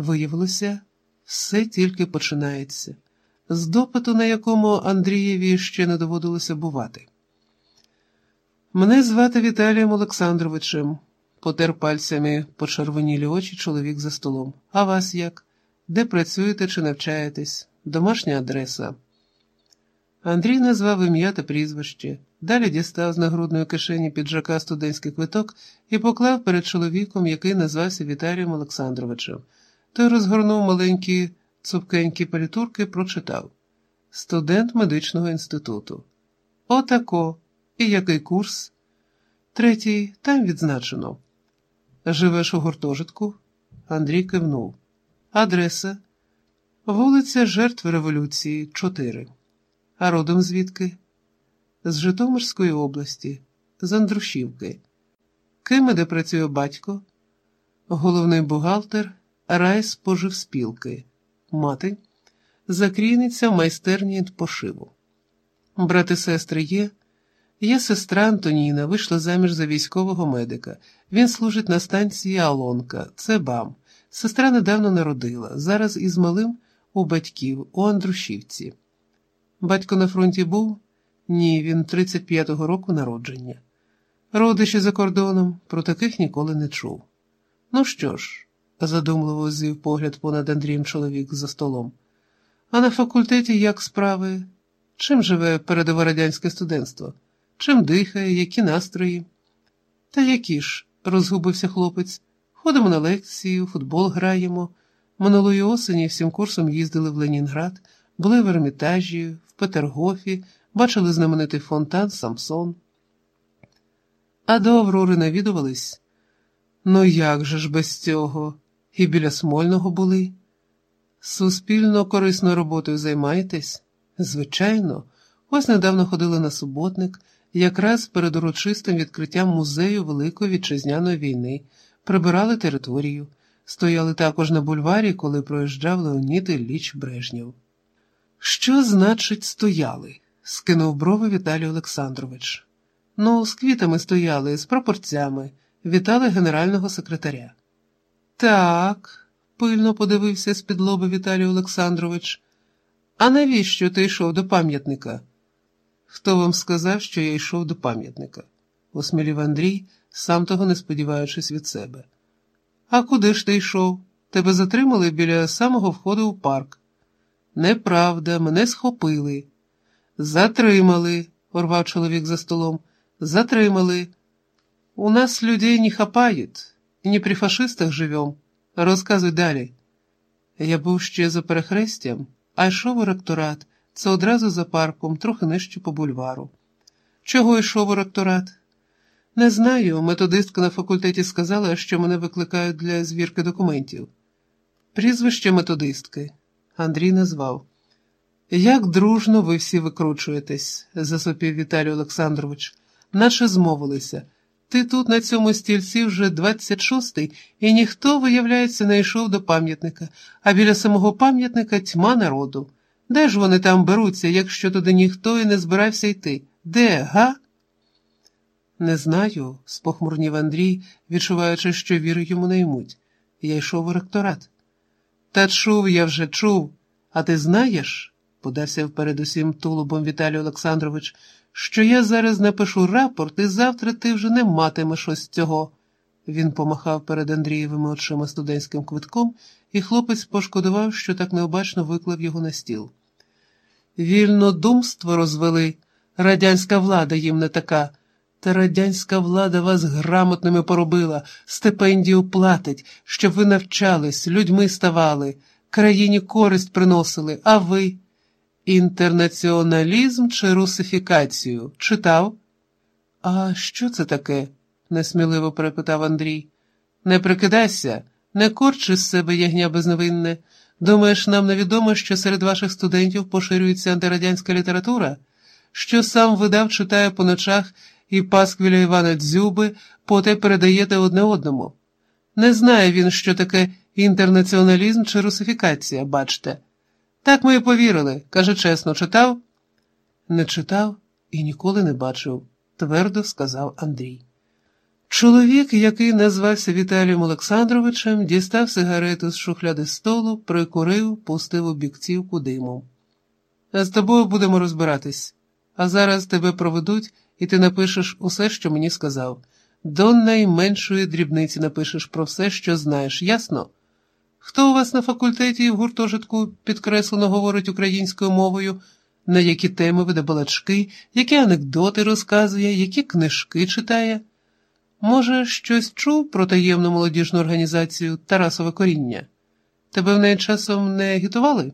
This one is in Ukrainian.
Виявилося, все тільки починається, з допиту, на якому Андрієві ще не доводилося бувати. Мене звати Віталієм Олександровичем, потер пальцями почервонілі очі чоловік за столом. А вас як? Де працюєте чи навчаєтесь? Домашня адреса. Андрій назвав ім'я та прізвище, далі дістав з нагрудної кишені піджака студентський квиток і поклав перед чоловіком, який назвався Віталієм Олександровичем. Той розгорнув маленькі цупкенькі палітурки, прочитав Студент медичного інституту. Отако. І який курс? Третій, там відзначено. Живеш у гуртожитку? Андрій кивнув. Адреса вулиця Жертв Революції, 4. А родом звідки? З Житомирської області, з Андрушівки. Ким де працює батько? Головний бухгалтер райспоживспілки. Мати, закрійниця в майстерні пошиву. Брати сестри є. Є сестра Антоніна, вийшла заміж за військового медика. Він служить на станції Алонка, це БАМ. Сестра недавно народила, зараз із малим у батьків, у Андрушівці. Батько на фронті був? Ні, він 35-го року народження. Родичі за кордоном, про таких ніколи не чув. Ну що ж, задумливо звів погляд понад Андрієм чоловік за столом. А на факультеті як справи? Чим живе передове радянське студентство? Чим дихає, які настрої? Та які ж, розгубився хлопець. Ходимо на лекції, у футбол граємо. Минулої осені всім курсом їздили в Ленінград, були в Ермітажі, в Петергофі, бачили знаменитий фонтан Самсон. А до Аврори навідувались? Ну як же ж без цього? І біля Смольного були? Суспільно корисною роботою займаєтесь? Звичайно, ось недавно ходили на суботник, якраз перед урочистим відкриттям музею Великої Вітчизняної війни, прибирали територію, стояли також на бульварі, коли проїжджав Леонід Ілліч Брежнєв. Що значить, стояли? скинув брови Віталій Олександрович. Ну, з квітами стояли, з пропорцями, вітали генерального секретаря. Так, пильно подивився з-під лоба Віталій Олександрович. А навіщо ти йшов до пам'ятника? Хто вам сказав, що я йшов до пам'ятника? осмілів Андрій, сам того не сподіваючись від себе. А куди ж ти йшов? Тебе затримали біля самого входу у парк. Неправда, мене схопили. Затримали, орвав чоловік за столом. Затримали. У нас людей не хапають, не при фашистах живем. Розказуй далі. Я був ще за перехрестям, а йшов у ректорат. Це одразу за парком, трохи нижче по бульвару. Чого йшов у ректорат? Не знаю. Методистка на факультеті сказала, що мене викликають для звірки документів. Прізвище методистки. Андрій назвав. Як дружно ви всі викручуєтесь, засопів Віталій Олександрович, наче змовилися. Ти тут на цьому стільці вже 26-й, і ніхто, виявляється, не йшов до пам'ятника, а біля самого пам'ятника тьма народу. Де ж вони там беруться, якщо туди ніхто і не збирався йти? Де, га? Не знаю, спохмурнів Андрій, відчуваючи, що віри йому не ймуть. Я йшов у ректорат. Та чув я вже чув. А ти знаєш, подався вперед усім тулубом Віталій Олександрович, що я зараз напишу рапорт, і завтра ти вже не матимеш ось цього. Він помахав перед Андрієвими очима студентським квитком, і хлопець пошкодував, що так необачно виклав його на стіл. Вільнодумство розвели, радянська влада їм не така. Та радянська влада вас грамотними поробила, стипендію платить, щоб ви навчались, людьми ставали, країні користь приносили, а ви інтернаціоналізм чи русифікацію читав? А що це таке? несміливо перепитав Андрій. Не прикидайся, не корчи з себе ягня безневинне. Думаєш, нам невідомо, що серед ваших студентів поширюється антирадянська література, що сам видав читає по ночах і Пасквіля Івана Дзюби, поте передаєте одне одному. Не знає він, що таке інтернаціоналізм чи русифікація, бачте. Так ми і повірили, каже чесно, читав? Не читав і ніколи не бачив, твердо сказав Андрій. Чоловік, який назвався Віталієм Олександровичем, дістав сигарету з шухляди столу, прикурив, пустив у бікцівку димом. З тобою будемо розбиратись, а зараз тебе проведуть, і ти напишеш усе, що мені сказав. До найменшої дрібниці напишеш про все, що знаєш, ясно? Хто у вас на факультеті в гуртожитку підкреслено говорить українською мовою, на які теми веде балачки, які анекдоти розказує, які книжки читає? Може, щось чув про таємну молодіжну організацію Тарасове коріння? Тебе в неї часом не агітували?